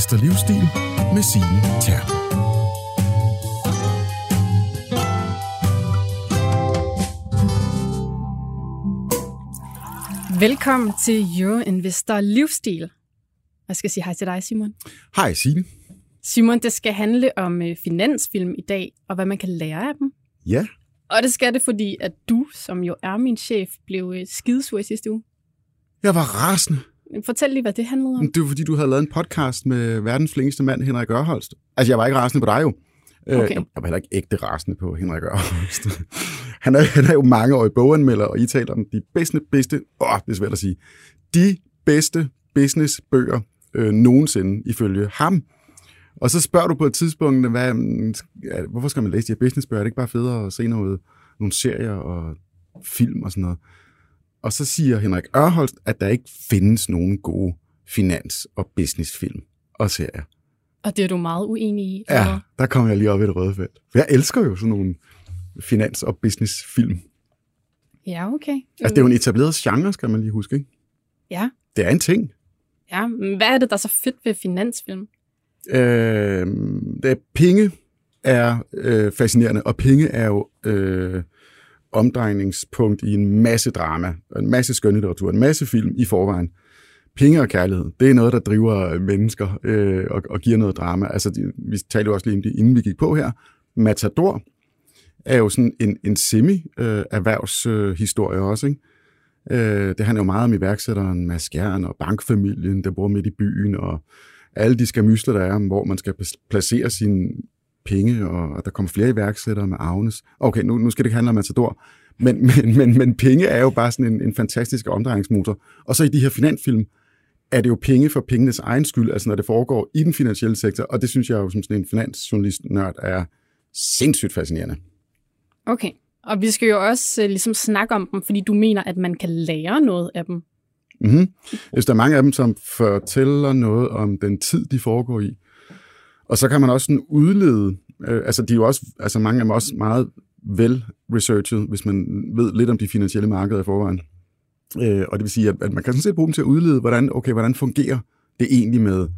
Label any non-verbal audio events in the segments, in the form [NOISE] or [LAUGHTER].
Vester Livsstil med Signe Terp. Velkommen til Euroinvestor Livsstil. Jeg skal sige hej til dig, Simon. Hej Signe. Simon, det skal handle om øh, finansfilm i dag, og hvad man kan lære af dem. Ja, Og det skal det, fordi at du, som jo er min chef, blev øh, skidesur i sidste uge. jeg var rasende. Fortæl lige, hvad det handlede om. Det var fordi, du havde lavet en podcast med verdens flinkeste mand, Henrik Ørholst. Altså, jeg var ikke rasende på dig jo. Øh, Okay. Jeg var heller ikke ægte rasende på Henrik Ørholst. [LAUGHS] han, er, han er jo mangeårig boganmelder, og I taler om de bedste, bedste, åh, det er svært at sige, de bedste businessbøger øh, nogensinde, ifølge ham. Og så spørger du på et tidspunkt, hvad, mm, hvorfor skal man læse de her businessbøger? Er det ikke bare federe at se noget, nogle serier og film og sådan noget? Og så siger Henrik Ørholst, at der ikke findes nogen gode finans- og businessfilm og serier. Og det er du meget uenig i. eller Ja, der kom jeg lige op i det røde felt. For jeg elsker jo sådan nogle finans- og businessfilm. Ja, okay. Altså, det er jo en etableret genre, skal man lige huske, ikke? Ja, Det er en ting. ja. Men hvad er det, der er så fedt ved finansfilm? Øh, det er, penge er øh, fascinerende, og penge er jo øh, omdrejningspunkt i en masse drama, en masse skønlitteratur, en masse film i forvejen. Penge og kærlighed, det er noget, der driver mennesker øh, og, og giver noget drama. Altså, de, vi talte jo også lige om det, inden vi gik på her. Matador er jo sådan en, en semi-erhvervshistorie øh, også, ikke? Øh, det handler jo meget om iværksætteren Mads Gjern og bankfamilien, der bor midt i byen, og alle de skamysler, der er, om hvor man skal placere sin penge, og at der kommer flere iværksættere med Agnes. Okay, nu, nu skal det ikke handle om Matador, men, [LAUGHS] men, men, men penge er jo bare sådan en, en fantastisk omdrejningsmotor. Og så i de her finansfilm, er det jo penge for pengenes egen skyld, altså når det foregår i den finansielle sektor, og det synes jeg jo som sådan en finansjournalist-nørd er sindssygt fascinerende. Okay. Og vi skal jo også øh, ligesom snakke om dem, fordi du mener, at man kan lære noget af dem. Mm-hmm. Hvis der er mange af dem, som fortæller noget om den tid, de foregår i. Og så kan man også sådan udlede, øh, altså de er jo også, altså mange af dem er også meget vel researchet, hvis man ved lidt om de finansielle markeder i forvejen. Øh, og det vil sige, at, at man kan sådan set bruge dem til at udlede, hvordan, okay, hvordan fungerer det egentlig med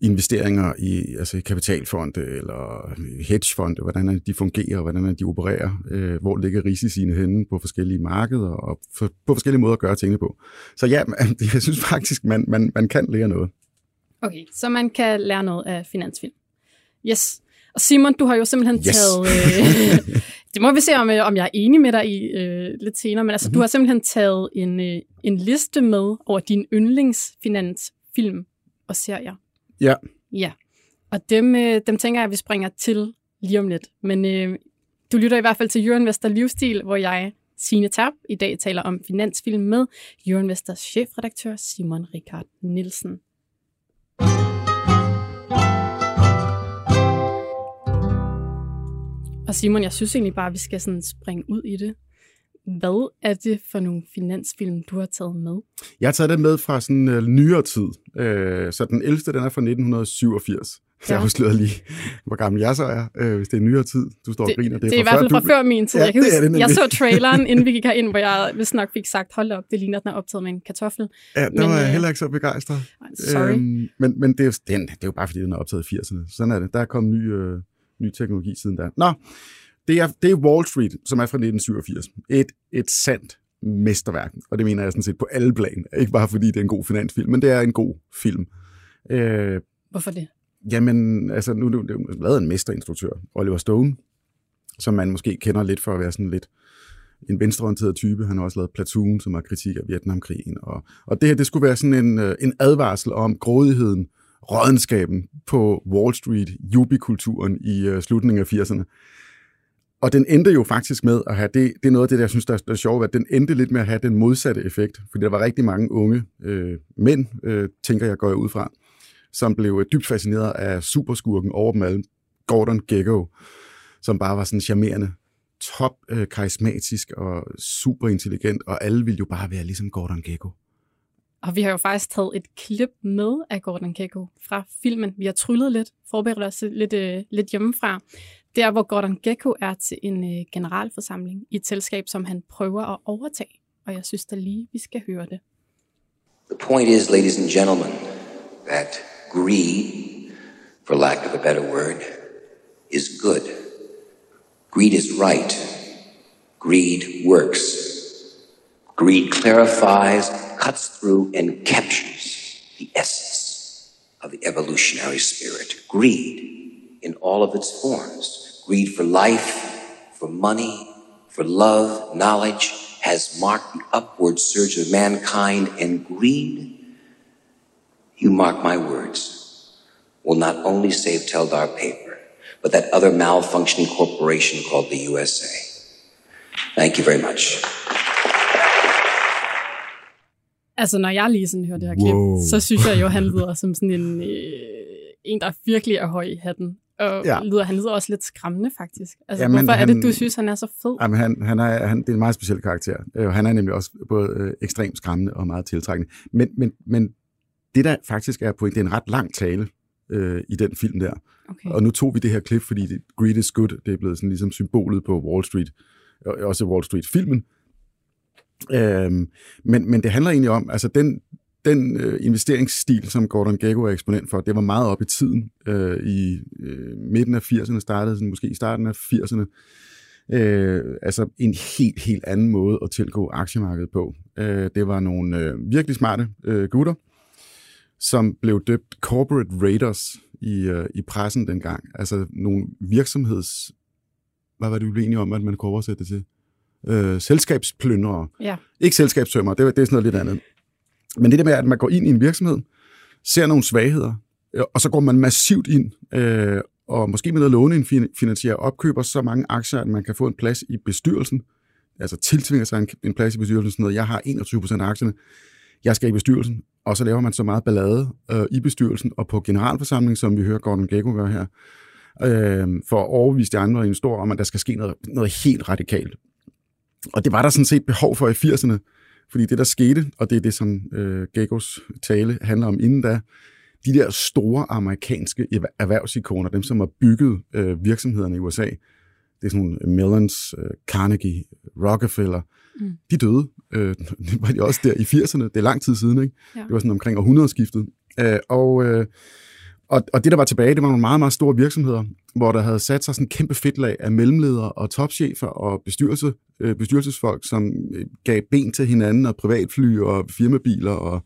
investeringer i altså i kapitalfonde eller hedgefonde, hvordan de fungerer, hvordan de opererer, øh, hvor ligger risiciene henne på forskellige markeder, og for, på forskellige måder at gøre tingene på. Så ja, man, [LAUGHS] jeg synes faktisk, man, man, man kan lære noget. Okay, så man kan lære noget af finansfilm. Yes. Og Simon, du har jo simpelthen Yes. taget... Øh, [LAUGHS] det må vi se, om, øh, om jeg er enig med dig i øh, lidt senere, men altså, mm-hmm. du har simpelthen taget en, øh, en liste med over dine yndlingsfinansfilm og serier. Ja, Ja, og dem, øh, dem tænker jeg, at vi springer til lige om lidt. Men øh, du lytter i hvert fald til Euroinvestor Livsstil, hvor jeg, Signe Terp, i dag taler om finansfilm med Euroinvestors chefredaktør Simon Richard Nielsen. Og Simon, jeg synes egentlig bare, at vi skal sådan springe ud i det. Hvad er det for nogle finansfilm, du har taget med? jeg har taget det med fra sådan uh, nyere tid. Uh, så den ældste, den er fra 1987. Så [LAUGHS] Ja. jeg afslører lige, hvor gammel jeg så er, uh, hvis det er nyere tid. Du står og Det, griner. det, det er i hvert fald fra du- før min tid. Ja, jeg, kan det er huske, det jeg nemlig. så traileren, [LAUGHS] inden vi gik herind, hvor jeg vist nok fik sagt, hold op, det ligner, at den er optaget med en kartoffel. Ja, der Men, var jeg øh, heller ikke så begejstret. Sorry. Øhm, men men det, er, jo- den, det er jo bare, fordi den er optaget i 80'erne. Sådan er det. Der er kommet ny, øh, ny teknologi siden da. Nå, det er, det er Wall Street, som er fra 1987. Et, et sandt mesterværk, og det mener jeg sådan set på alle plan. Ikke bare fordi det er en god finansfilm, men det er en god film. Øh, Hvorfor det? Jamen, altså, nu det er lavet af en mesterinstruktør, Oliver Stone, som man måske kender lidt for at være sådan lidt en venstreorienteret type. Han har også lavet Platoon, som er kritik af Vietnamkrigen. Og, og det her, det skulle være sådan en, øh, en advarsel om grådigheden, rådenskaben på Wall Street, jubikulturen i øh, slutningen af 80'erne. Og den endte jo faktisk med at have, det, det er noget af det, der, jeg synes, der er, der er sjovt, at den endte lidt med at have den modsatte effekt. Fordi der var rigtig mange unge øh, mænd, øh, tænker jeg, går jeg ud fra, som blev øh, dybt fascineret af superskurken over dem alle, Gordon Gekko, som bare var sådan charmerende, top øh, karismatisk og super intelligent, og alle ville jo bare være ligesom Gordon Gekko. Og vi har jo faktisk taget et klip med af Gordon Gekko fra filmen. Vi har tryllet lidt, forberedt os lidt, øh, lidt hjemmefra. Der, hvor Gordon Gekko er til en øh, generalforsamling i et selskab, som han prøver at overtage. Og jeg synes da lige, vi skal høre det. The point is, ladies and gentlemen, that greed, for lack of a better word, is good. Greed is right. Greed works. Greed clarifies, cuts through, and captures the essence of the evolutionary spirit. Greed in all of its forms. Greed for life, for money, for love, knowledge, has marked the upward surge of mankind, and greed, you mark my words, will not only save Teldar paper, but that other malfunctioning corporation called the USA. Thank you very much. Altså, når jeg lige sådan hører det her klip, Wow. så synes jeg jo, han lyder som sådan en, øh, en der virkelig er høj i hatten. Og Ja. lyder, han lyder også lidt skræmmende, faktisk. Altså, Jamen, hvorfor er han- det, du synes, han er så fed? Jamen, han, han er, han, det er en meget speciel karakter. Øh, Han er nemlig også både øh, ekstremt skræmmende og meget tiltrækkende. Men, men, men det, der faktisk er point, det er en ret lang tale øh, i den film der. Okay. Og nu tog vi det her klip, fordi det, Greed is Good, det er blevet sådan ligesom symbolet på Wall Street, og også Wall Street-filmen. Øhm, men, men det handler egentlig om, altså den, den øh, investeringsstil, som Gordon Gekko er eksponent for, det var meget op i tiden. Øh, I øh, midten af 80'erne startede, sådan, måske i starten af 80'erne. Øh, altså en helt, helt anden måde at tilgå aktiemarkedet på. Øh, det var nogle øh, virkelig smarte øh, gutter, som blev døbt corporate raiders i, øh, i pressen dengang. Altså nogle virksomheds... Hvad var det, vi blev enige om, at man kunne oversætte det til? Øh, selskabsplyndrere. Ja. Ikke selskabstømmer, det, er- det er sådan noget lidt andet. Men det der med, at man går ind i en virksomhed, ser nogle svagheder, øh, og så går man massivt ind, øh, og måske med noget lånefinansiere, opkøber så mange aktier, at man kan få en plads i bestyrelsen, altså tiltvinger sig en, en plads i bestyrelsen, sådan noget. Jeg har 21 procent af aktierne, jeg skal i bestyrelsen, og så laver man så meget ballade øh, i bestyrelsen og på generalforsamlingen, som vi hører Gordon Gekko gøre her, øh, for at overbevise de andre i en stor om, at der skal ske noget, noget helt radikalt. Og det var der sådan set behov for i 80'erne, fordi det, der skete, og det er det, som øh, Gekkos tale handler om inden da, de der store amerikanske erhver- erhvervsikoner, dem som har bygget øh, virksomhederne i USA, det er sådan nogle Mellons, øh, Carnegie, Rockefeller, mm. de døde. Øh, det [LAUGHS] var de også der i 80'erne, det er lang tid siden, ikke? Ja. Det var sådan omkring århundredeskiftet. Øh, og, øh, og, og det, der var tilbage, det var nogle meget, meget store virksomheder, hvor der havde sat sig sådan en kæmpe fedtlag af mellemledere og topchefer og bestyrelse, øh, bestyrelsesfolk, som øh, gav ben til hinanden og privatfly og firmabiler og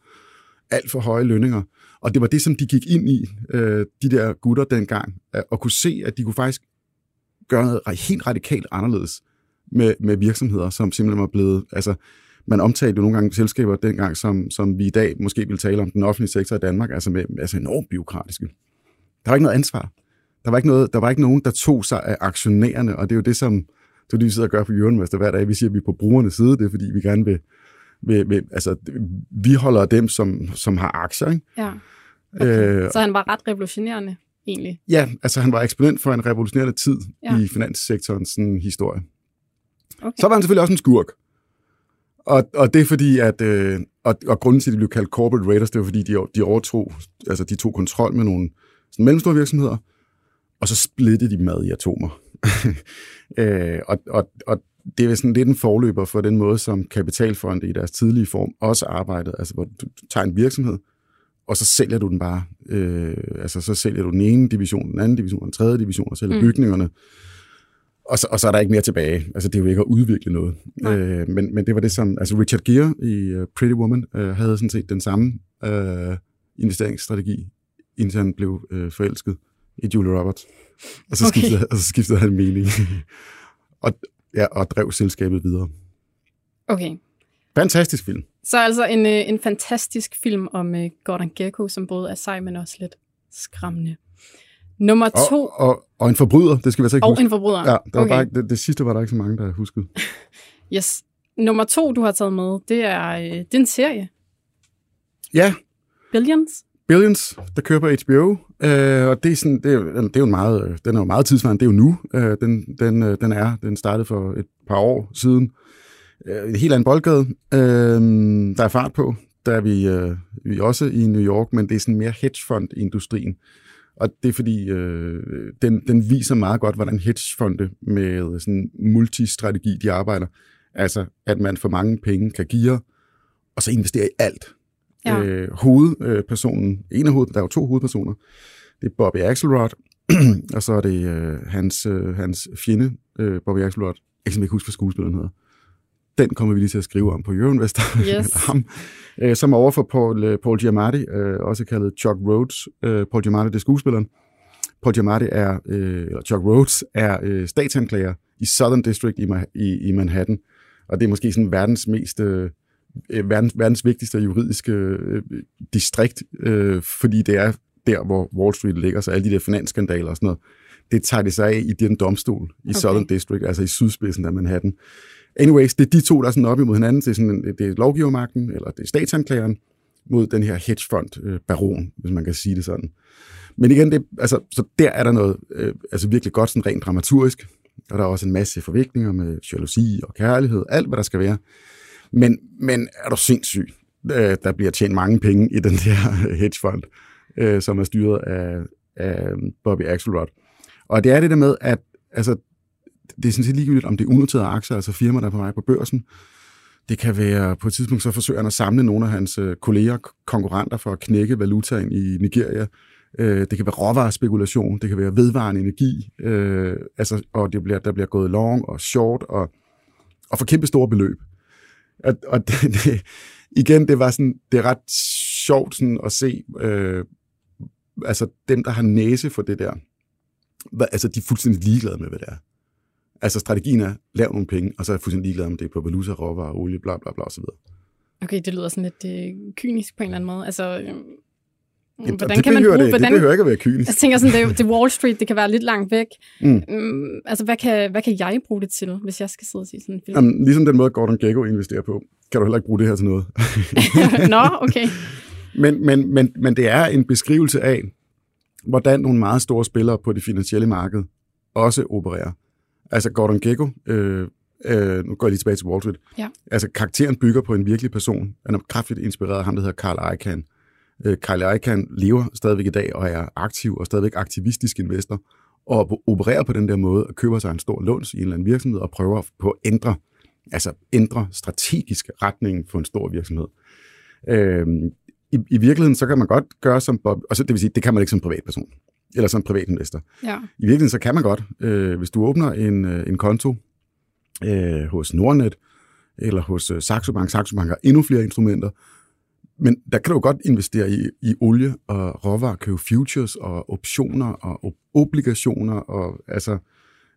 alt for høje lønninger. Og det var det, som de gik ind i, øh, de der gutter dengang, og kunne se, at de kunne faktisk gøre noget helt radikalt anderledes med, med virksomheder, som simpelthen var blevet, altså man omtalte jo nogle gange selskaber dengang, som, som vi i dag måske vil tale om den offentlige sektor i Danmark, altså med altså enormt byråkratiske. Der var ikke noget ansvar. Der var ikke, noget, der var ikke nogen, der tog sig af aktionærerne, og det er jo det, som det er det, vi sidder og gør på Jørgenmester hver dag. Vi siger, at vi er på brugernes side, det er fordi, vi gerne vil, vil, vil altså, vi holder dem, som, som har aktier, ikke? Ja. Okay. Øh, Så han var ret revolutionerende, egentlig. ja, altså han var eksponent for en revolutionerende tid ja. i finanssektorens sådan, historie. Okay. Så var han selvfølgelig også en skurk. Og, og det er fordi, at, øh, og, og grunden til, at de blev kaldt corporate raiders, det var fordi, de, de overtog, altså de tog kontrol med nogle sådan mellemstore virksomheder, og så splittede de mad i atomer. [LAUGHS] øh, og, og, og det er sådan lidt en forløber for den måde, som kapitalfonde i deres tidlige form også arbejdede, altså hvor du, tager en virksomhed, og så sælger du den bare. Øh, altså så sælger du den ene division, den anden division, den tredje division, og sælger mm. bygningerne. Og så, og så er der ikke mere tilbage. Altså, det er jo ikke at udvikle noget. Nej. Øh, men, men det var det, som... Altså, Richard Gere i uh, Pretty Woman uh, havde sådan set den samme uh, investeringsstrategi, indtil han blev uh, forelsket i Julia Roberts. Og så, okay. skiftede, og så skiftede han mening. [LAUGHS] og, ja, og drev selskabet videre. Okay. Fantastisk film. Så altså en, øh, en fantastisk film om øh, Gordon Gekko, som både er sej, men også lidt skræmmende. Nummer to, Og, og, og en forbryder, det skal vi altså ikke og huske. en forbryder. Ja, der var okay. bare, ikke- det, det sidste var der ikke så mange, der huskede. [LAUGHS] Yes. Nummer to, du har taget med, det er, øh, det er en serie. Ja, Billions. Billions, der kører på HBO, øh, og det er, sådan, det, er, det er jo en meget, øh, den er jo meget tidsvarende, det er jo nu, øh, den, den, øh, den er, den startede for et par år siden. Øh, et helt andet boldgade, øh, der er fart på, der er vi, øh, vi er også i New York, men det er sådan mere hedgefond-industrien. Og det er fordi, øh, den, den viser meget godt, hvordan hedgefonde med sådan multistrategi, de arbejder. Altså, at man for mange penge kan give, og så investere i alt Ja. Øh, hovedpersonen, en af hoved, der er jo to hovedpersoner, det er Bobby Axelrod, [CLEARS THROAT] og så er det øh, hans, øh, hans fjende, øh, Bobby Axelrod. Jeg kan ikke huske, hvad skuespilleren hedder. Den kommer vi lige til at skrive om på Euroinvestor. [LAUGHS] Yes. ham, øh, som er over for Paul, øh, Paul Giamatti, øh, også kaldet Chuck Rhodes. Øh, Paul Giamatti, det er skuespilleren. Paul Giamatti er, øh, eller Chuck Rhodes, er øh, statsanklager i Southern District i, i, i Manhattan. Og det er måske sådan verdens mest, øh, verdens, verdens vigtigste juridiske øh, distrikt, øh, fordi det er der, hvor Wall Street ligger, så alle de der finansskandaler og sådan noget, det tager det sig af i den domstol i Okay. Southern District, altså i sydspidsen af Manhattan. Anyways, det er de to, der er sådan op imod hinanden. Det er, sådan, en- det er lovgivermagten, eller det er statsanklageren, mod den her hedgefond-baron, øh, hvis man kan sige det sådan. Men igen, det, altså, så der er der noget øh, altså virkelig godt sådan rent dramaturgisk, og der er også en masse forviklinger med jalousi og kærlighed, alt hvad der skal være. Men, men er du sindssyg? Øh, der bliver tjent mange penge i den der [LAUGHS] hedgefond, øh, som er styret af, af Bobby Axelrod. Og det er det der med, at altså, det er sådan set ligegyldigt, om det er unoterede aktier, altså firmaer, der er på vej på børsen. Det kan være, på et tidspunkt så forsøger han at samle nogle af hans øh, kolleger, konkurrenter for at knække valutaen i Nigeria. Øh, det kan være råvarespekulation, det kan være vedvarende energi, øh, altså, og det bliver, der bliver gået long og short, og, og for kæmpe store beløb. Og, og [LAUGHS] det, det, igen, det var sådan, det er ret sjovt sådan at se, øh, altså dem, der har næse for det der, altså de er fuldstændig ligeglade med, hvad det er. Altså strategien er, lav nogle penge, og så er jeg fuldstændig ligeglad om det er på valuta, råvarer, olie, bla bla bla osv. Okay, det lyder sådan lidt øh, kynisk på en eller anden måde. Altså, øh, Jamen, hvordan det kan man bruge... det, hvordan, det behøver ikke at være kynisk. Jeg tænker sådan, det, det Wall Street, det kan være lidt langt væk. Mm. Mm, altså, hvad kan, hvad kan jeg bruge det til, hvis jeg skal sidde og se sådan en film? Jamen, ligesom den måde, Gordon Gekko investerer på, kan du heller ikke bruge det her til noget. [LAUGHS] Nå, okay. [LAUGHS] Men, men, men, men det er en beskrivelse af, hvordan nogle meget store spillere på det finansielle marked også opererer. Altså Gordon Gekko, øh, øh, nu går jeg lige tilbage til Wall Street. Ja. Altså karakteren bygger på en virkelig person. Han er kraftigt inspireret af ham, der hedder Carl Icahn. Øh, Carl Icahn lever stadigvæk i dag og er aktiv og stadigvæk aktivistisk investor og opererer på den der måde og køber sig en stor låns i en eller anden virksomhed og prøver på at ændre, altså ændre strategisk retning for en stor virksomhed. Øh, i, I virkeligheden, så kan man godt gøre som Bob, og så, det vil sige, det kan man ikke som privatperson, eller som privatinvestor. Ja. I virkeligheden, så kan man godt, øh, hvis du åbner en, øh, en konto øh, hos Nordnet, eller hos øh, Saxo Bank. Saxo Bank har endnu flere instrumenter. Men der kan du godt investere i, i olie og råvarer, købe futures og optioner og ob- obligationer og altså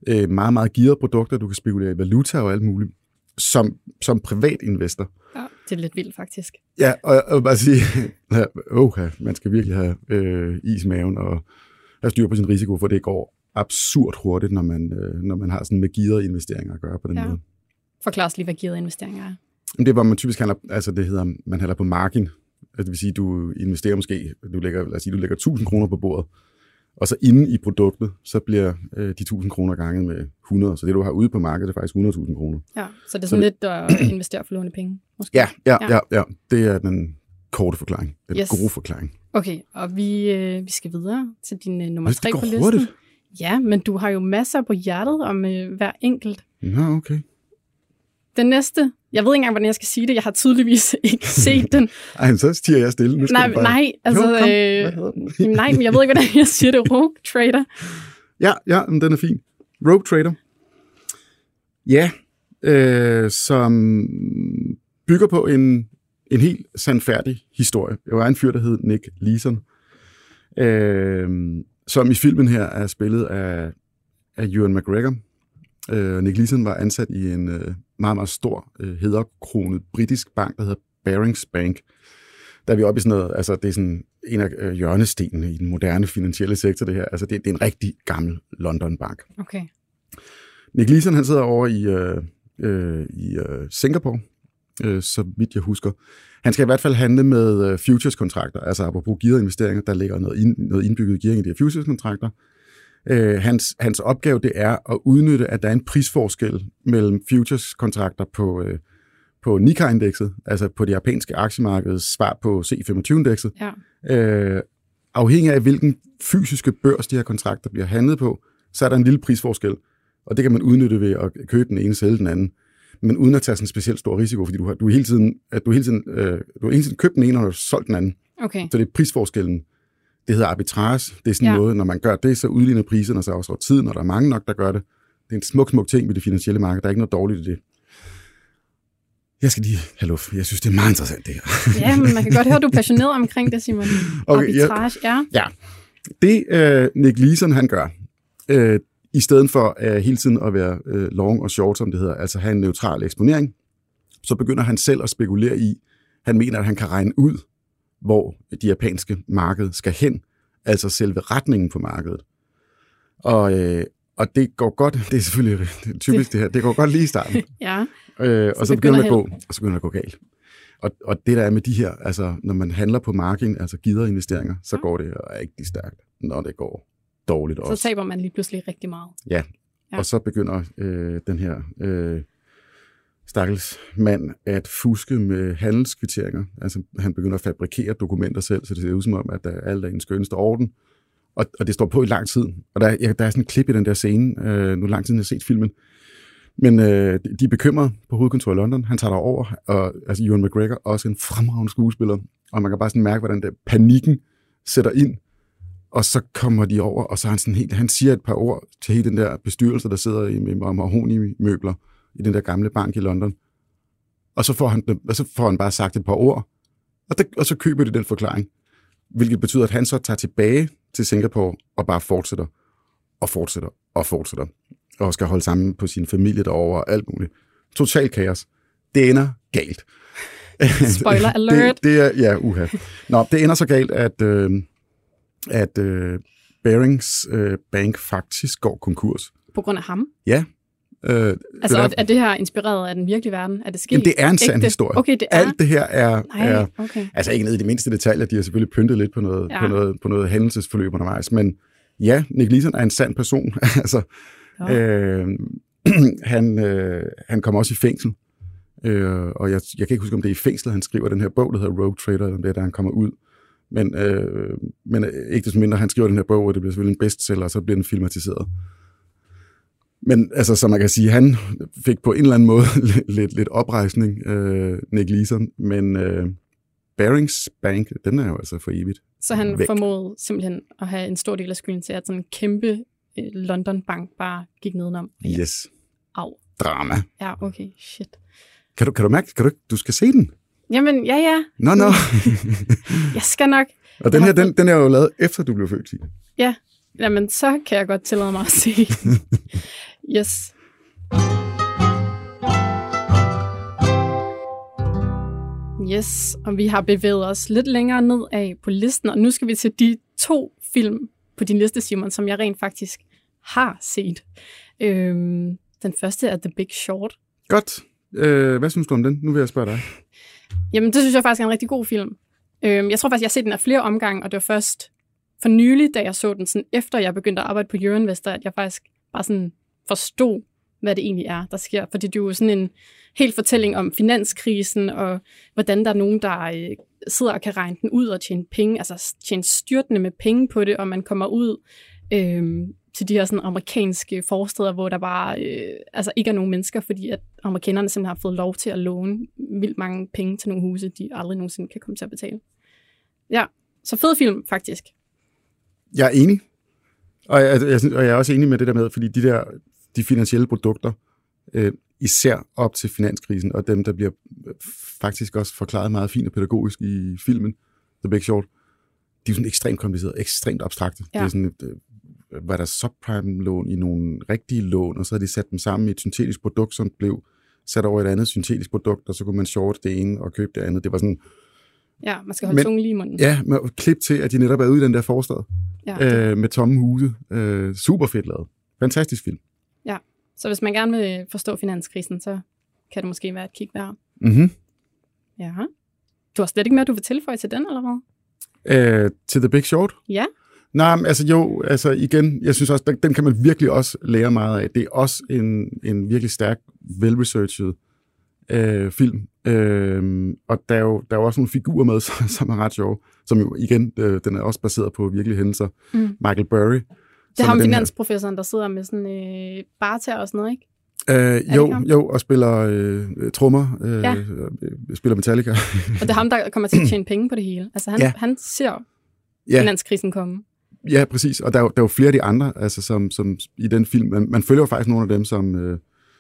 øh, meget, meget gearede produkter. Du kan spekulere i valuta og alt muligt som, som privatinvestor. ja, det er lidt vildt, faktisk. Ja, og jeg vil bare sige, [LAUGHS] okay, man skal virkelig have øh, is i maven og have styr på sin risiko, for det går absurd hurtigt, når man, øh, når man har sådan med gearede investeringer at gøre på den Ja. måde. Forklar os lige, hvad gearede investeringer er. Det er, hvor man typisk handler, altså det hedder, man handler på margin. Altså det vil sige, du investerer måske, du lægger, lad os sige, du lægger 1000 kroner på bordet, og så inde i produktet, så bliver øh, de 1000 kroner ganget med 100. Så det, du har ude på markedet, er faktisk 100.000 kroner. Ja, så det er Så sådan lidt at investere for låne penge, måske. Ja, ja, Ja. ja, ja. Det er den korte forklaring. Den yes. gode forklaring. Okay, og vi, øh, vi skal videre til din øh, nummer tre på listen. hurtigt. Ja, men du har jo masser på hjertet om øh, hver enkelt. Nå, okay. Den næste, jeg ved ikke engang, hvordan jeg skal sige det. Jeg har tydeligvis [LAUGHS] ikke set den. [LAUGHS] Ej, så stiger jeg stille. Nu skal nej, bare... nej, altså, Jo, øh, nej, men jeg ved ikke, hvordan jeg siger det. Rogue Trader. Ja, ja, men den er fin. Rogue Trader. Ja, øh, som bygger på en, en helt sandfærdig historie. Det var en fyr, der hed Nick Leeson, øh, som i filmen her er spillet af, af Ewan McGregor. Øh, Nick Leeson var ansat i en øh, meget, meget stor, øh, hedderkronet britisk bank, der hedder Barings Bank. Der er vi oppe i sådan noget, altså det er sådan en af øh, hjørnestenene i den moderne finansielle sektor, det her. Altså det, det er en rigtig gammel London-bank. Okay. Nick Leeson, han sidder over i, øh, øh, i øh, Singapore, øh, så vidt jeg husker. Han skal i hvert fald handle med øh, futures-kontrakter, altså apropos gearede investeringer, der ligger noget, ind, noget indbygget gearing i de her futures-kontrakter. Øh, hans, hans opgave det er at udnytte, at der er en prisforskel mellem futures-kontrakter på, øh, på Nikkei-indekset, altså på det japanske aktiemarkeds svar på C25-indekset, Ja. øh, afhængig af hvilken fysiske børs de her kontrakter bliver handlet på, så er der en lille prisforskel, og det kan man udnytte ved at købe den ene, sælge den anden. Men uden at tage sådan en specielt stor risiko, fordi du har, du hele tiden, at du hele tiden, øh, du har hele tiden købt den ene, og du har solgt den anden. Okay. Så det er prisforskellen. Det hedder arbitrage. Det er sådan Ja. ja. noget, når man gør det, så udligner priserne sig også over tid, når der er mange nok, der gør det. Det er en smuk, smuk ting ved det finansielle marked. Der er ikke noget dårligt i det. Jeg skal lige have luft. Jeg synes, det er meget interessant, det her. Ja, men man kan godt høre, du er passioneret omkring det, Simon. [LAUGHS] Okay, ja. Arbitrage, ja. Ja. Det øh, Nick Leeson, han gør, øh, i stedet for øh, hele tiden at være øh, long og short, som det hedder, altså have en neutral eksponering, så begynder han selv at spekulere i, han mener, at han kan regne ud, hvor de japanske marked skal hen, altså selve retningen på markedet. Og, øh, og det går godt, [LAUGHS] det er selvfølgelig det er typisk det her, det går godt lige i starten. [LAUGHS] Ja, Øh, og så begynder begynder det at gå, og så begynder det at gå galt. Og, og det der er med de her, altså når man handler på marketing, altså gider investeringer, så går det rigtig stærkt, når det går dårligt så også. taber man lige pludselig rigtig meget. Ja. Ja. og så begynder øh, den her øh, stakkels mand at fuske med handelskvitteringer. Altså han begynder at fabrikere dokumenter selv, så det ser ud som om, at der er alt er i den skønneste orden. Og, og det står på i lang tid. Og der, er- ja, der er sådan en klip i den der scene, øh, nu lang tid, jeg har set filmen, men øh, de- er bekymrede på hovedkontoret i London. Han tager derover, og altså Ewan McGregor, også en fremragende skuespiller, og man kan bare sådan mærke, hvordan der panikken sætter ind, og så kommer de over, og så han sådan helt, han siger et par ord til hele den der bestyrelse, der sidder i med mahogni-møbler i den der gamle bank i London. Og så får han, og så får han bare sagt et par ord, og, det, og så køber de den forklaring. Hvilket betyder, at han så tager tilbage til Singapore og bare fortsætter og fortsætter og fortsætter. Og skal holde sammen på sin familie derovre og alt muligt. Total kaos. Det ender galt. Spoiler [LAUGHS] alert. det, det er, ja, uha. Nå, det ender så galt, at, øh, at øh, Barings øh, Bank faktisk går konkurs. På grund af ham. Ja. Øh, Altså, det, er, der, er det her inspireret af den virkelige verden? Er det sket? jamen, det er en sand ægte? historie. Okay, det er. Alt det her er, Nej, er okay. altså ikke ned i de mindste detaljer, de har selvfølgelig pyntet lidt på noget, Ja. ja. på noget, på noget hændelsesforløb undervejs, men ja, Nick Leeson er en sand person. [LAUGHS] altså, Nå. øh, [CLEARS THROAT] han, øh, han kommer også i fængsel, øh, og jeg, jeg kan ikke huske, om det er i fængslet, han skriver den her bog, der hedder Rogue Trader, eller om det da han kommer ud. Men, øh, men ikke desto mindre, han skriver den her bog, og det bliver selvfølgelig en bestseller, og så bliver den filmatiseret. Men altså, som man kan sige, han fik på en eller anden måde [LAUGHS] lidt, lidt oprejsning, øh, Nick Leeson, men øh, Barings Bank, den er jo altså for evigt. Så han væk. formåede simpelthen at have en stor del af skylden til, at sådan en kæmpe øh, London-bank bare gik nedenom. Yes. Au. Drama. Ja, okay, shit. Kan du, kan du mærke, kan du, du skal se den? Jamen, ja, ja. Nå, nå. [LAUGHS] Jeg skal nok. Og den her, den, den er jo lavet efter, du blev født, Signe. Ja, jamen, så kan jeg godt tillade mig at se. [LAUGHS] yes. Yes, og vi har bevæget os lidt længere ned af på listen, og nu skal vi til de to film på din liste, Simon, som jeg rent faktisk har set. Øhm, den første er The Big Short. Godt. Øh, hvad synes du om den? Nu vil jeg spørge dig. [LAUGHS] Jamen, det synes jeg faktisk er en rigtig god film. Øhm, jeg tror faktisk, jeg har set den af flere omgange, og det var først for nylig, da jeg så den, sådan efter jeg begyndte at arbejde på Euroinvestor, at jeg faktisk bare sådan forstod, hvad det egentlig er, der sker. Fordi det er jo sådan en hel fortælling om finanskrisen, og hvordan der er nogen, der øh, sidder og kan regne den ud og tjene penge, altså tjene styrtende med penge på det, og man kommer ud øh, til de her sådan amerikanske forsteder, hvor der bare øh, altså ikke er nogen mennesker, fordi at amerikanerne simpelthen har fået lov til at låne vildt mange penge til nogle huse, de aldrig nogensinde kan komme til at betale. Ja, så fed film faktisk. Jeg er enig. Og jeg, jeg, synes- og jeg er også enig med det der med, fordi de der de finansielle produkter, øh, især op til finanskrisen, og dem, der bliver øh, faktisk også forklaret meget fint og pædagogisk i filmen, The Big Short, de er sådan ekstremt komplicerede, ekstremt abstrakte. Ja. Det er sådan et, øh, var der subprime-lån i nogle rigtige lån, og så havde de sat dem sammen i et syntetisk produkt, som blev sat over et andet syntetisk produkt, og så kunne man short det ene og købe det andet. Det var sådan, Ja, man skal holde Men- tungen lige i munden. ja, med klip til, at de netop er ude i den der forstad, Ja, øh, med tomme huse. Øh, super fedt lavet. Fantastisk film. Så hvis man gerne vil forstå finanskrisen, så kan det måske være et kig værd. Mm-hmm. Ja. Du har slet ikke mere, du vil tilføje til den, eller hvad? Øh, til The Big Short? Ja. Nej, men altså jo, altså igen, jeg synes også, den, kan man virkelig også lære meget af. Det er også en, en virkelig stærk, velresearchet øh, film. Øh, og der er, jo, der er jo også nogle figurer med, [LAUGHS] som, er ret sjove, som jo igen, øh, den er også baseret på virkelige hændelser. Mm. Michael Burry. Det er ham finansprofessoren, der sidder med sådan øh, barter og sådan noget, ikke? Øh, jo, jo, og spiller øh, trommer, øh, Ja. øh, spiller Metallica. Og det er ham, der kommer til at tjene penge på det hele. Altså han, ja. han ser ja, finanskrisen komme ja, præcis. Og der er, jo, der er jo flere af de andre, altså, som, som i den film. Man, man følger jo faktisk nogle af dem, som, øh,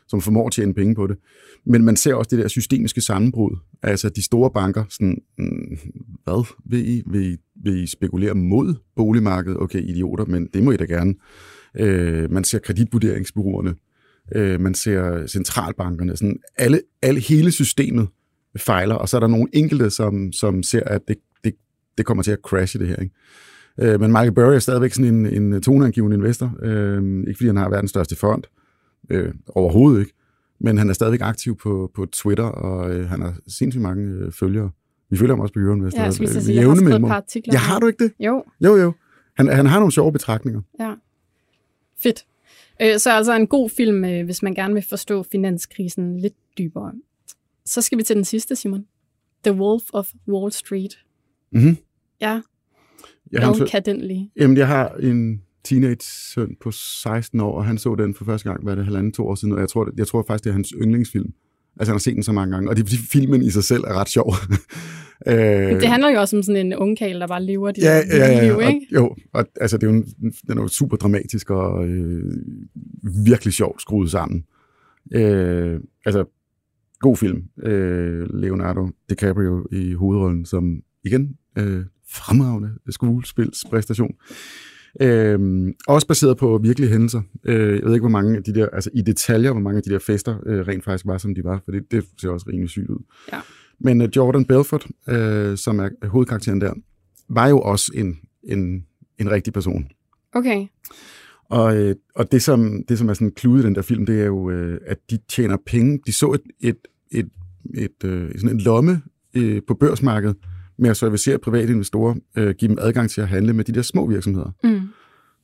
som formår at tjene penge på det. Men man ser også det der systemiske sammenbrud. Altså de store banker, sådan, mm, hvad vil I? Vil I, vil I spekulere mod boligmarkedet? Okay, idioter, men det må I da gerne. Øh, man ser kreditvurderingsbureauerne. Øh, man ser centralbankerne. Sådan alle, alle, hele systemet fejler, og så er der nogle enkelte, som, som ser, at det, det, det kommer til at crashe det her. Ikke? Øh, men Michael Burry er stadigvæk sådan en, en toneangivende investor. Øh, ikke fordi han har verdens største fond. Øh, overhovedet ikke. Men han er stadigvæk aktiv på, på Twitter, og øh, han har sindssygt mange øh, følgere. Vi følger ham også på Euroinvestor. Ja, jeg skulle sige, jeg har skrevet et par artikler. Ja, har du ikke det? det. Jo, Jo, jo. Han, han har nogle sjove betragtninger. ja. Fedt. Øh, Så altså en god film, øh, hvis man gerne vil forstå finanskrisen lidt dybere. Så skal vi til den sidste, Simon. The Wolf of Wall Street. Mm-hmm. Ja, Jeg har, en hvad søn, kan den lige? jamen, jeg har en teenage-søn på 16 år, og han så den for første gang, hvad det, halvanden, to år siden, og jeg tror, jeg tror faktisk, det er hans yndlingsfilm. Altså, han har set den så mange gange, og det er fordi filmen i sig selv er ret sjov. [LAUGHS] øh, Det handler jo også om sådan en ungkal, der bare lever de ja, der ja, ja, liv, og, ikke? jo, og altså, det er jo, en, den er jo super dramatisk og øh, virkelig sjov skruet sammen. Øh, altså, god film. Øh, Leonardo DiCaprio i hovedrollen, som igen, øh, fremragende skuespilspræstation. Øh, også baseret på virkelige hændelser. Øh, jeg ved ikke, hvor mange af de der, altså i detaljer, hvor mange af de der fester øh, rent faktisk var, som de var, for det, det ser også rimelig sygt ud. Ja. Men uh, Jordan Belfort, øh, som er hovedkarakteren der, var jo også en, en, en rigtig person. Okay, Og, øh, og det, som, det, som er sådan klude i den der film, det er jo, øh, at de tjener penge. De så et, et, et, et, øh, sådan en lomme øh, på børsmarkedet med at servicere private investorer, øh, give dem adgang til at handle med de der små virksomheder. mm.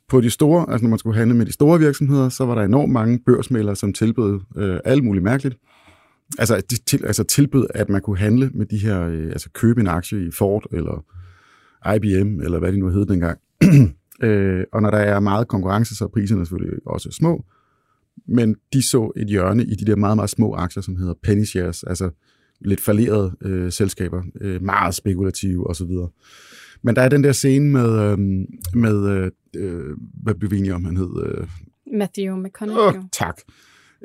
På de store, altså når man skulle handle med de store virksomheder, så var der enormt mange børsmælere, som tilbød øh, alt muligt mærkeligt. Altså, de til, altså tilbød, at man kunne handle med de her, øh, altså købe en aktie i Ford eller IBM, eller hvad de nu hed dengang. [CLEARS THROAT] øh, og når der er meget konkurrence, så er priserne selvfølgelig også små. Men de så et hjørne i de der meget, meget små aktier, som hedder penny shares, altså lidt falderede øh, selskaber, øh, meget spekulative osv. Men der er den der scene med, øh, med øh, øh, hvad blev vi enige om, han hed? Øh, Matthew McConaughey. Åh, tak.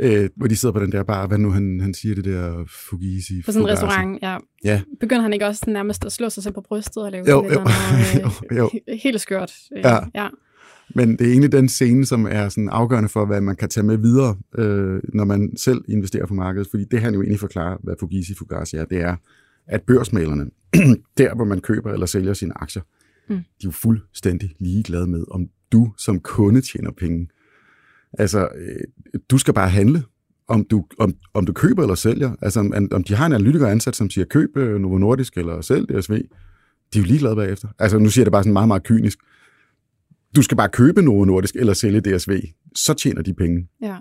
Øh, hvor de sidder på den der bar, hvad nu han, han siger, det der Fugisi. På sådan en restaurant, ja. Ja. Begynder han ikke også nærmest at slå sig selv på brystet og lave Jo, sådan jo, noget, [LAUGHS] øh, jo. helt skørt? Øh, Ja. ja. Men det er egentlig den scene, som er sådan afgørende for, hvad man kan tage med videre, øh, når man selv investerer på markedet. Fordi det han jo egentlig forklarer, hvad Fugisi Fugazi er, det er, at børsmalerne, [CLEARS THROAT] der hvor man køber eller sælger sine aktier, Mm. de er jo fuldstændig ligeglade med, om du som kunde tjener penge. Altså, øh, du skal bare handle, om du, om, om du køber eller sælger. Altså, om, om de har en analytiker ansat, som siger, køb øh, Novo Nordisk eller sælg DSV, de er jo ligeglade bagefter. Altså, nu siger jeg det bare sådan meget, meget kynisk. Du skal bare købe Novo Nordisk eller sælge DSV, så tjener de penge. Ja.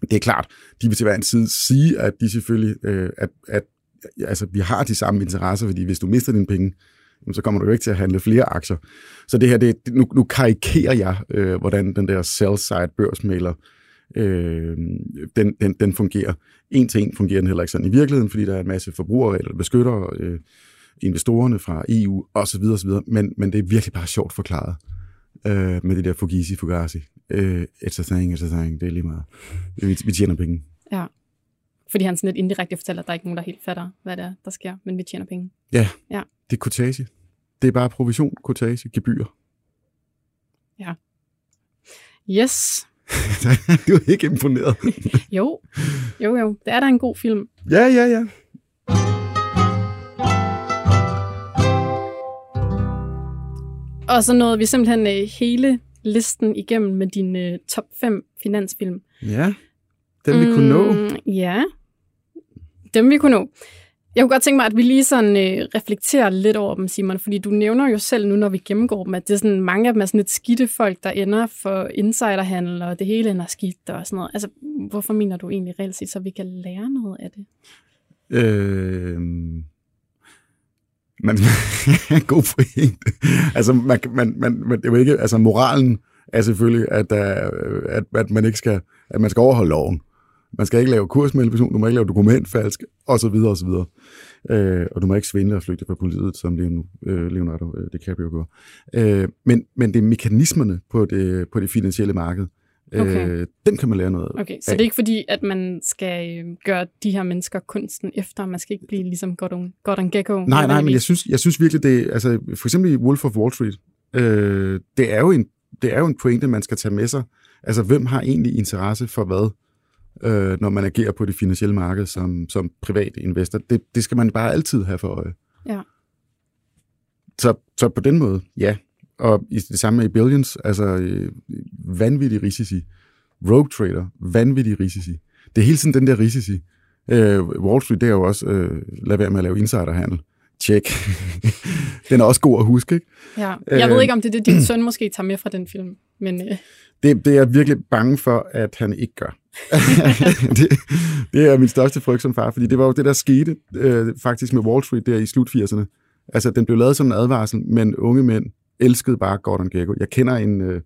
Det er klart, de vil til hver en side sige, at de selvfølgelig, øh, at, at altså, vi har de samme interesser, fordi hvis du mister dine penge, så kommer du jo ikke til at handle flere aktier. Så det her, det, nu, nu karikerer jeg, øh, hvordan den der sell-side børsmaler, øh, den, den, den fungerer. En til en fungerer den heller ikke sådan i virkeligheden, fordi der er en masse forbrugerregler, der beskytter øh, investorerne fra EU osv. osv. Men, men det er virkelig bare sjovt forklaret øh, med det der Fugisi Fugazi. Øh, it's a thing, it's a thing, det er lige meget. Vi, vi tjener penge. ja. Fordi han sådan lidt indirekte fortæller, at der er ikke nogen, der helt fatter, hvad det er, der sker, men vi tjener penge. Ja, Ja. det er kortage. Det er bare provision, kortage, gebyr. Yes. [LAUGHS] du er ikke imponeret. [LAUGHS] Jo. Jo, jo. Det er da en god film. ja, ja, ja. Og så nåede vi simpelthen øh, hele listen igennem med din øh, top 5 finansfilm. Ja, den vi kunne nå. Mm, Ja, dem vi kunne nå. Jeg kunne godt tænke mig, at vi lige sådan øh, reflekterer lidt over dem, Simon, fordi du nævner jo selv nu, når vi gennemgår dem, at det er sådan, mange af dem er sådan lidt skidte folk, der ender for insiderhandel, og det hele ender skidt og sådan noget. Altså, hvorfor mener du egentlig reelt set, så vi kan lære noget af det? Øh, man, [LAUGHS] god pointe. Altså, man, man, man, man, det er jo ikke, altså, moralen er selvfølgelig, at, øh, at, at man ikke skal, at man skal overholde loven. Man skal ikke lave kursmanipulation, du må ikke lave dokumentfalsk, og så videre, og så videre. Øh, og du må ikke svindle og flygte fra politiet, som øh, Leonardo øh, DiCaprio gjorde. Øh, men, men det er mekanismerne på det, på det finansielle marked, Okay. Øh, den kan man lære noget Okay, så af. det er ikke fordi, at man skal øh, gøre de her mennesker kunsten efter, man skal ikke blive ligesom Gordon, Gordon Gekko? Nej, nej, men jeg synes, jeg synes virkelig, det altså for eksempel i Wolf of Wall Street, øh, det, er jo en, det er jo en pointe, man skal tage med sig. Altså, hvem har egentlig interesse for hvad, øh, når man agerer på det finansielle marked som, som privat investor? Det, det skal man bare altid have for øje. Ja. Så, så på den måde, ja, og i det samme med i Billions, altså øh, vanvittige risici. Rogue trader, vanvittige risici. Det er hele tiden den der risici. Øh, Wall Street, det er jo også, øh, lad være med at lave insiderhandel. Check. [LAUGHS] den er også god at huske, ikke? Ja. Jeg øh, ved ikke, om det er det, din søn måske tager med fra den film, men... Øh. Det, det er jeg virkelig bange for, at han ikke gør. [LAUGHS] det, det er min største frygt som far, fordi det var jo det, der skete øh, faktisk med Wall Street der i slut 80'erne. Altså, den blev lavet som en advarsel, men unge mænd elskede bare Gordon Gekko. Jeg kender en øh,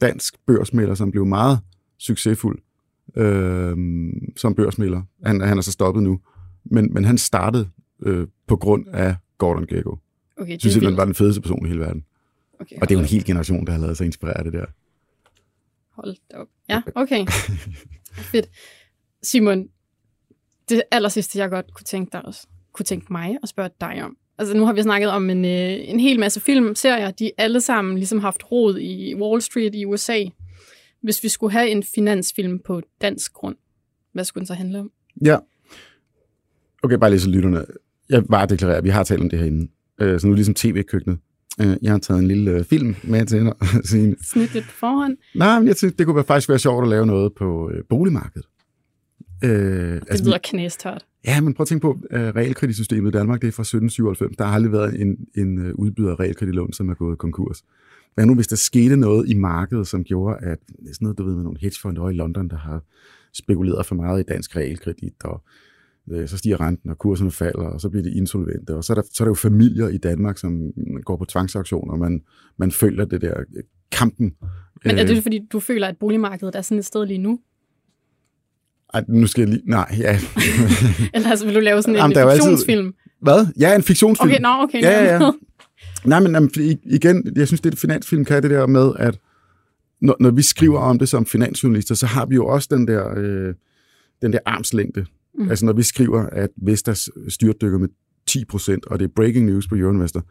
dansk børsmælder, som blev meget succesfuld øh, som børsmælder. Han, han er så stoppet nu. Men, men han startede øh, på grund af Gordon Gekko. Okay, jeg synes simpelthen, var den fedeste person i hele verden. Okay, og det er jo en hel generation, der har lavet sig inspirere det der. Hold da op. Ja, okay. [LAUGHS] Fedt. Simon, det aller sidste, jeg godt kunne tænke dig også, kunne tænke mig at spørge dig om, Altså nu har vi snakket om en, øh, en hel masse filmserier, de alle sammen ligesom haft rod i Wall Street i USA. Hvis vi skulle have en finansfilm på dansk grund, hvad skulle den så handle om? Ja. Okay, bare lige så lytterne. Jeg bare deklarerer, at vi har talt om det herinde. Øh, så nu ligesom tv-køkkenet. Øh, jeg har taget en lille øh, film med til [LAUGHS] sige... Snit lidt på forhånd? Nej, men jeg synes, det kunne faktisk være sjovt at lave noget på øh, boligmarkedet. Øh, det altså, lyder knæstørt. Ja, men prøv at tænke på, uh, realkreditsystemet i Danmark, det er fra 1797. Der har aldrig været en, en uh, udbyder af realkreditlån, som er gået konkurs. Hvad nu, hvis der skete noget i markedet, som gjorde, at sådan noget, du ved, med nogle hedgefond i London, der har spekuleret for meget i dansk realkredit, og uh, så stiger renten, og kurserne falder, og så bliver de insolvente. Og så er, der, så er der jo familier i Danmark, som går på tvangsauktioner, og man, man følger det der kampen. Men er det fordi, du føler, at boligmarkedet er sådan et sted lige nu? Ej, nu skal jeg lige... Nej, ja. [LAUGHS] Eller altså, vil du lave sådan en Jamen, fiktionsfilm? Altid... Hvad? Ja, en fiktionsfilm. Okay, no, okay. Ja, ja, ja. Nej, men jamen, igen, jeg synes, det finansfilm kan det der med, at når, når vi skriver om det som finansjournalister, så har vi jo også den der, øh, den der armslængde. Mm. Altså når vi skriver, at Vestas styrtdykker med 10% og det er breaking news på Euroinvestor,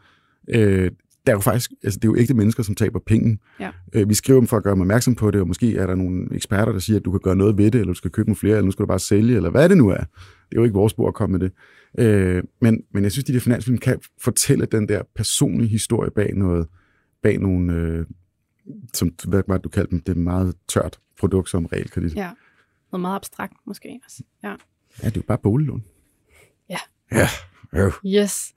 øh, der er jo faktisk, altså det er jo ægte mennesker, som taber penge. Ja. Øh, vi skriver dem for at gøre dem opmærksom på det, og måske er der nogle eksperter, der siger, at du kan gøre noget ved det, eller du skal købe nogle flere, eller nu skal du bare sælge, eller hvad det nu er. Det er jo ikke vores spor at komme med det. Øh, men, men jeg synes, at de der finansfilm kan fortælle den der personlige historie bag noget, bag nogle, øh, som, hvad var det, du kaldte dem, det meget tørt produkt som realkredit. Ja, noget meget abstrakt måske også. Ja, ja det er jo bare boliglån. Ja. Ja, jo. Yes.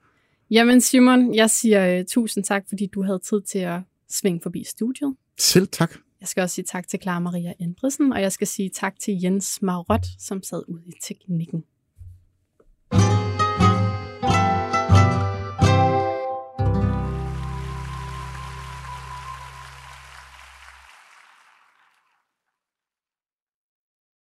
Jamen Simon, jeg siger uh, tusind tak, fordi du havde tid til at svinge forbi studiet. Selv tak. Jeg skal også sige tak til Clara Maria Endresen, og jeg skal sige tak til Jens Marot, som sad ude i teknikken.